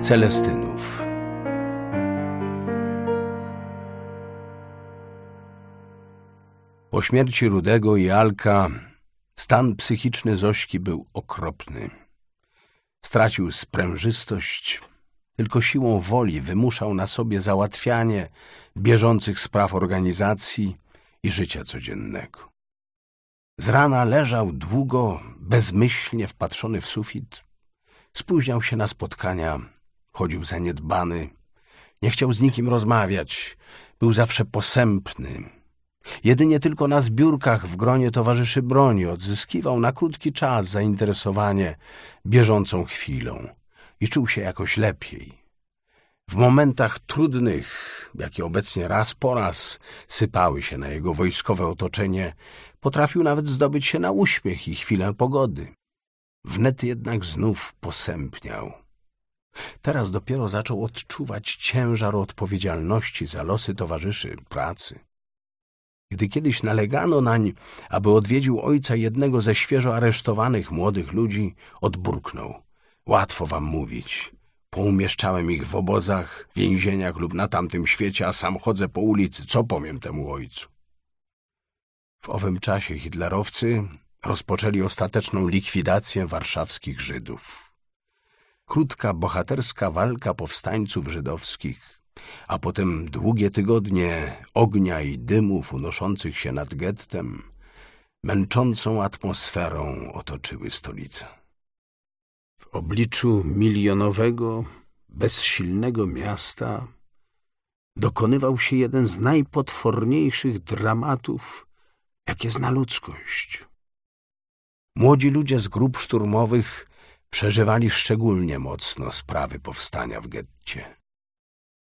Celestynów. Po śmierci Rudego i Alka stan psychiczny Zośki był okropny. Stracił sprężystość, tylko siłą woli wymuszał na sobie załatwianie bieżących spraw organizacji i życia codziennego. Z rana leżał długo, bezmyślnie wpatrzony w sufit. Spóźniał się na spotkania, chodził zaniedbany, nie chciał z nikim rozmawiać, był zawsze posępny. Jedynie tylko na zbiórkach w gronie towarzyszy broni odzyskiwał na krótki czas zainteresowanie bieżącą chwilą i czuł się jakoś lepiej. W momentach trudnych, jakie obecnie raz po raz sypały się na jego wojskowe otoczenie, potrafił nawet zdobyć się na uśmiech i chwilę pogody. Wnet jednak znów posępniał. Teraz dopiero zaczął odczuwać ciężar odpowiedzialności za losy towarzyszy pracy. Gdy kiedyś nalegano nań, aby odwiedził ojca jednego ze świeżo aresztowanych młodych ludzi, odburknął. Łatwo wam mówić. Poumieszczałem ich w obozach, więzieniach lub na tamtym świecie, a sam chodzę po ulicy. Co powiem temu ojcu? W owym czasie hitlerowcy rozpoczęli ostateczną likwidację warszawskich Żydów. Krótka, bohaterska walka powstańców żydowskich, a potem długie tygodnie ognia i dymów unoszących się nad gettem, męczącą atmosferą otoczyły stolicę. W obliczu milionowego, bezsilnego miasta dokonywał się jeden z najpotworniejszych dramatów, jakie zna ludzkość. Młodzi ludzie z grup szturmowych przeżywali szczególnie mocno sprawy powstania w getcie.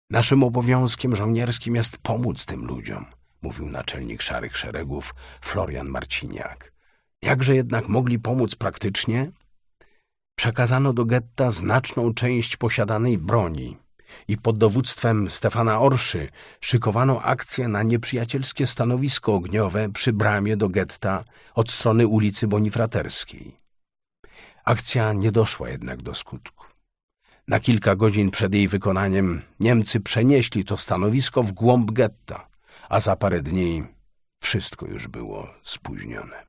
Naszym obowiązkiem żołnierskim jest pomóc tym ludziom, mówił naczelnik Szarych Szeregów Florian Marciniak. Jakże jednak mogli pomóc praktycznie? Przekazano do getta znaczną część posiadanej broni i pod dowództwem Stefana Orszy szykowano akcję na nieprzyjacielskie stanowisko ogniowe przy bramie do getta od strony ulicy Bonifraterskiej. Akcja nie doszła jednak do skutku. Na kilka godzin przed jej wykonaniem Niemcy przenieśli to stanowisko w głąb getta, a za parę dni wszystko już było spóźnione.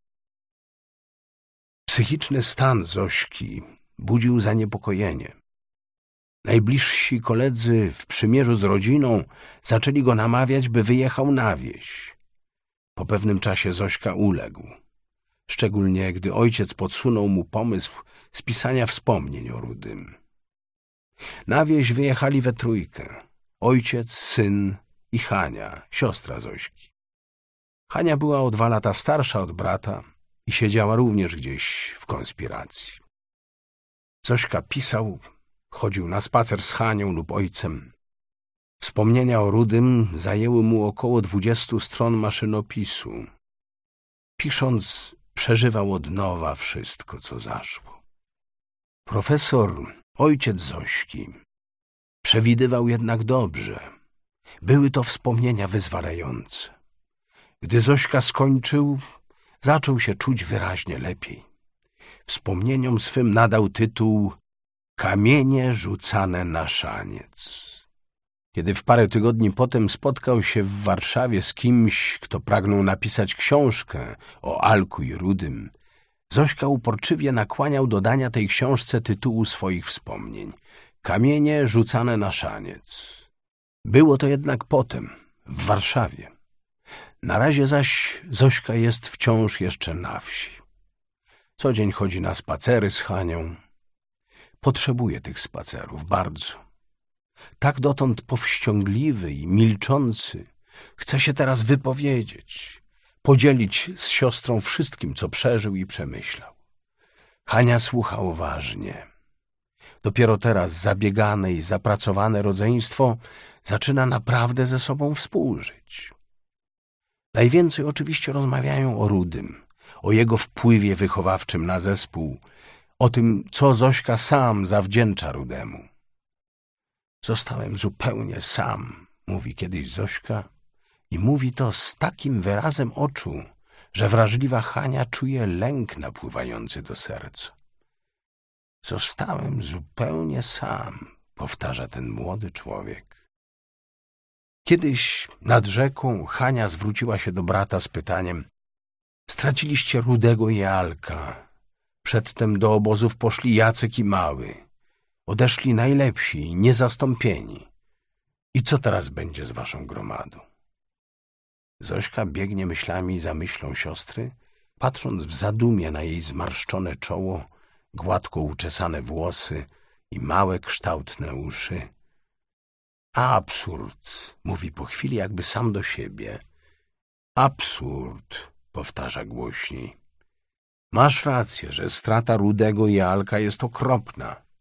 Psychiczny stan Zośki budził zaniepokojenie. Najbliżsi koledzy w przymierzu z rodziną zaczęli go namawiać, by wyjechał na wieś. Po pewnym czasie Zośka uległ. Szczególnie, gdy ojciec podsunął mu pomysł spisania wspomnień o Rudym. Na wieś wyjechali we trójkę. Ojciec, syn i Hania, siostra Zośki. Hania była o dwa lata starsza od brata i siedziała również gdzieś w konspiracji. Zośka pisał, chodził na spacer z Hanią lub ojcem. Wspomnienia o Rudym zajęły mu około dwudziestu stron maszynopisu. Pisząc, przeżywał od nowa wszystko, co zaszło. Profesor, ojciec Zośki, przewidywał jednak dobrze. Były to wspomnienia wyzwalające. Gdy Zośka skończył, zaczął się czuć wyraźnie lepiej. Wspomnieniom swym nadał tytuł Kamienie rzucane na szaniec. Kiedy w parę tygodni potem spotkał się w Warszawie z kimś, kto pragnął napisać książkę o Alku i Rudym, Zośka uporczywie nakłaniał do dania tej książce tytułu swoich wspomnień. Kamienie rzucane na szaniec. Było to jednak potem, w Warszawie. Na razie zaś Zośka jest wciąż jeszcze na wsi. Co dzień chodzi na spacery z Hanią. Potrzebuje tych spacerów bardzo. Tak dotąd powściągliwy i milczący chce się teraz wypowiedzieć, podzielić z siostrą wszystkim, co przeżył i przemyślał. Hania słucha uważnie. Dopiero teraz zabiegane i zapracowane rodzeństwo zaczyna naprawdę ze sobą współżyć. Najwięcej oczywiście rozmawiają o Rudym, o jego wpływie wychowawczym na zespół, o tym, co Zośka sam zawdzięcza Rudemu. Zostałem zupełnie sam, mówi kiedyś Zośka i mówi to z takim wyrazem oczu, że wrażliwa Hania czuje lęk napływający do serca. Zostałem zupełnie sam, powtarza ten młody człowiek. Kiedyś nad rzeką Hania zwróciła się do brata z pytaniem Straciliście Rudego i Alka. Przedtem do obozów poszli Jacek i Mały. Odeszli najlepsi, niezastąpieni. I co teraz będzie z waszą gromadą? Zośka biegnie myślami za myślą siostry, patrząc w zadumie na jej zmarszczone czoło, gładko uczesane włosy i małe, kształtne uszy. Absurd, mówi po chwili jakby sam do siebie. Absurd, powtarza głośniej. Masz rację, że strata Rudego i Alka jest okropna.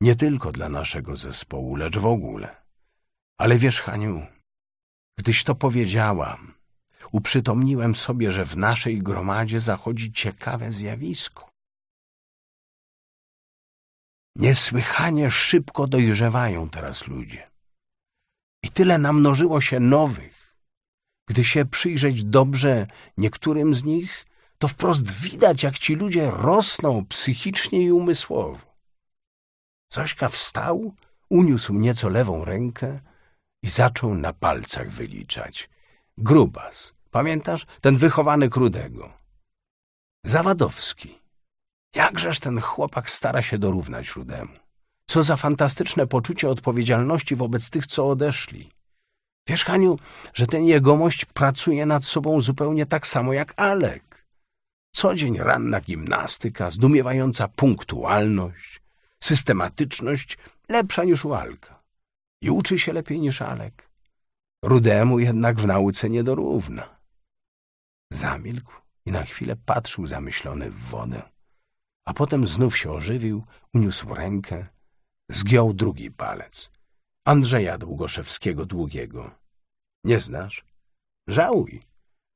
Nie tylko dla naszego zespołu, lecz w ogóle. Ale wiesz, Haniu, gdyś to powiedziałam, uprzytomniłem sobie, że w naszej gromadzie zachodzi ciekawe zjawisko. Niesłychanie szybko dojrzewają teraz ludzie. I tyle namnożyło się nowych. Gdy się przyjrzeć dobrze niektórym z nich, to wprost widać, jak ci ludzie rosną psychicznie i umysłowo. Zośka wstał, uniósł nieco lewą rękę i zaczął na palcach wyliczać. Grubas, pamiętasz? Ten wychowany Krudego. Zawadowski. Jakżeż ten chłopak stara się dorównać Rudemu. Co za fantastyczne poczucie odpowiedzialności wobec tych, co odeszli. Wiesz, Haniu, że ten jegomość pracuje nad sobą zupełnie tak samo jak Alek. Co dzień ranna gimnastyka, zdumiewająca punktualność, systematyczność lepsza niż u Alka. I uczy się lepiej niż Alek. Rudemu jednak w nauce nie dorówna. Zamilkł i na chwilę patrzył zamyślony w wodę. A potem znów się ożywił, uniósł rękę, zgiął drugi palec. Andrzeja Długoszewskiego Długiego. Nie znasz? Żałuj.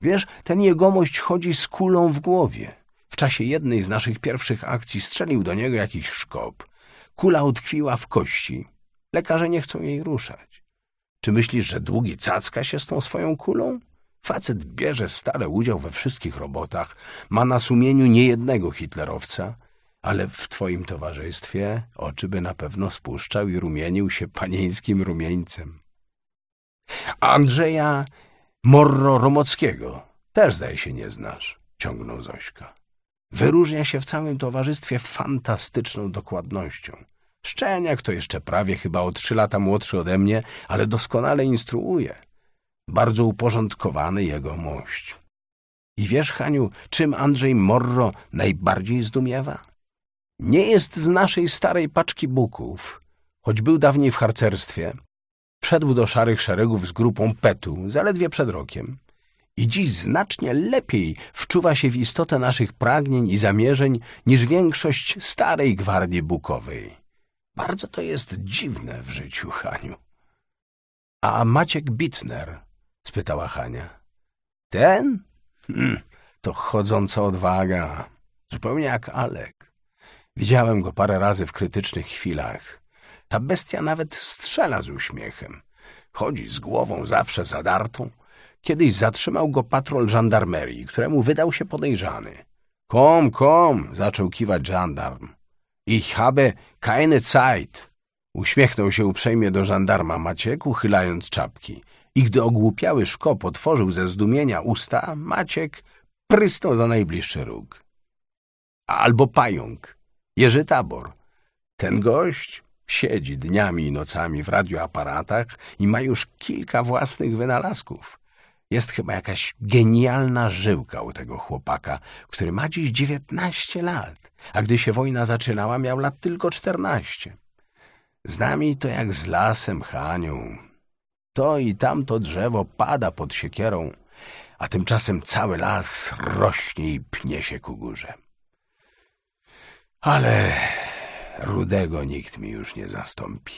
Wiesz, ten jegomość chodzi z kulą w głowie. W czasie jednej z naszych pierwszych akcji strzelił do niego jakiś szkop. Kula utkwiła w kości. Lekarze nie chcą jej ruszać. Czy myślisz, że długi cacka się z tą swoją kulą? Facet bierze stale udział we wszystkich robotach, ma na sumieniu niejednego hitlerowca, ale w twoim towarzystwie oczy by na pewno spuszczał i rumienił się panieńskim rumieńcem. Andrzeja Morro-Romockiego też, zdaje się, nie znasz, ciągnął Zośka. Wyróżnia się w całym towarzystwie fantastyczną dokładnością. Szczeniak to jeszcze prawie chyba o trzy lata młodszy ode mnie, ale doskonale instruuje. Bardzo uporządkowany jego mość. I wiesz, Haniu, czym Andrzej Morro najbardziej zdumiewa? Nie jest z naszej starej paczki buków, choć był dawniej w harcerstwie. Wszedł do szarych szeregów z grupą Petu zaledwie przed rokiem i dziś znacznie lepiej wczuwa się w istotę naszych pragnień i zamierzeń niż większość starej gwardii bukowej. Bardzo to jest dziwne w życiu, Haniu. A Maciek Bitner? spytała Hania. Ten? Hm, to chodząca odwaga. Zupełnie jak Alek. Widziałem go parę razy w krytycznych chwilach. Ta bestia nawet strzela z uśmiechem. Chodzi z głową zawsze zadartą. Kiedyś zatrzymał go patrol żandarmerii, któremu wydał się podejrzany. Kom, kom, zaczął kiwać żandarm. Ich habe keine Zeit. Uśmiechnął się uprzejmie do żandarma Maciek, uchylając czapki. I gdy ogłupiały szkop otworzył ze zdumienia usta, Maciek prysnął za najbliższy róg. Albo pająk. Jerzy Tabor. Ten gość siedzi dniami i nocami w radioaparatach i ma już kilka własnych wynalazków. Jest chyba jakaś genialna żyłka u tego chłopaka, który ma dziś dziewiętnaście lat, a gdy się wojna zaczynała, miał lat tylko czternaście. Z nami to jak z lasem, Haniu. To i tamto drzewo pada pod siekierą, a tymczasem cały las rośnie i pnie się ku górze. Ale rudego nikt mi już nie zastąpi.